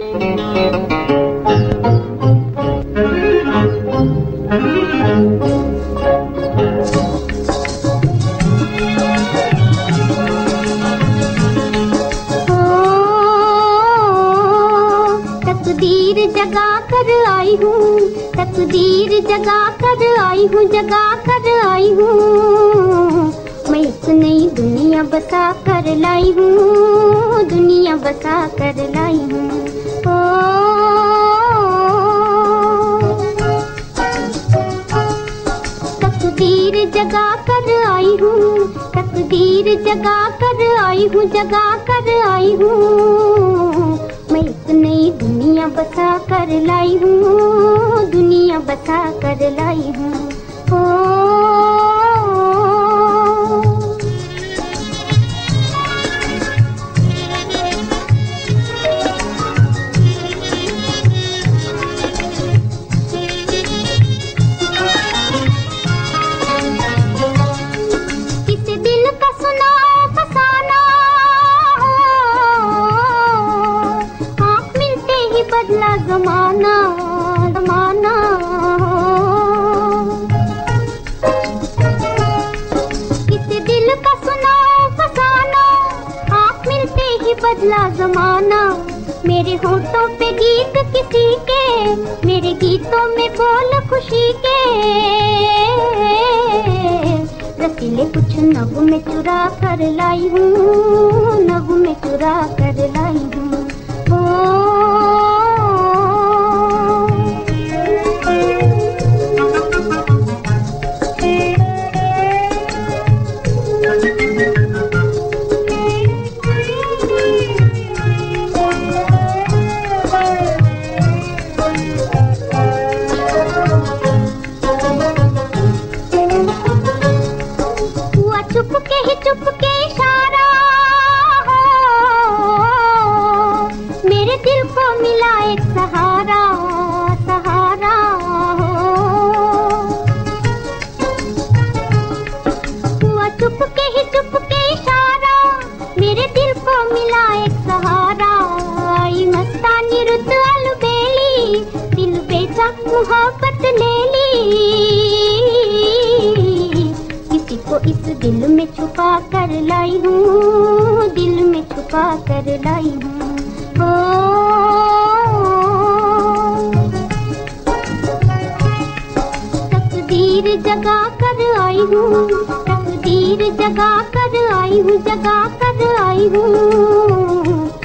तकदीर जगा कर आई हूँ, तकदीर जगा कर आई हूँ जगा कर आई हूँ। मैं एक नई दुनिया बसा कर लाई हूँ, दुनिया बसा कर लाई तकदीर जगा कर आई हूँ तकदीर जगा कर आई हूँ, जगा कर आई हूँ। मैं एक नई दुनिया बसा कर लाई हूँ, दुनिया बसा कर लाई हूँ। किसी बदला जमाना। मेरे होठों पे गीत किसी के, मेरे गीतों में बोल खुशी के। रसीले कुछ नगु में चुरा कर लाई हूँ, नगु में चुरा कर दिल में छुपा कर लाई हूँ, दिल में छुपा कर लाई हूँ। तकदीर जगा कर आई हूँ, तकदीर जगा कर आई हूँ, जगा कर आई हूँ।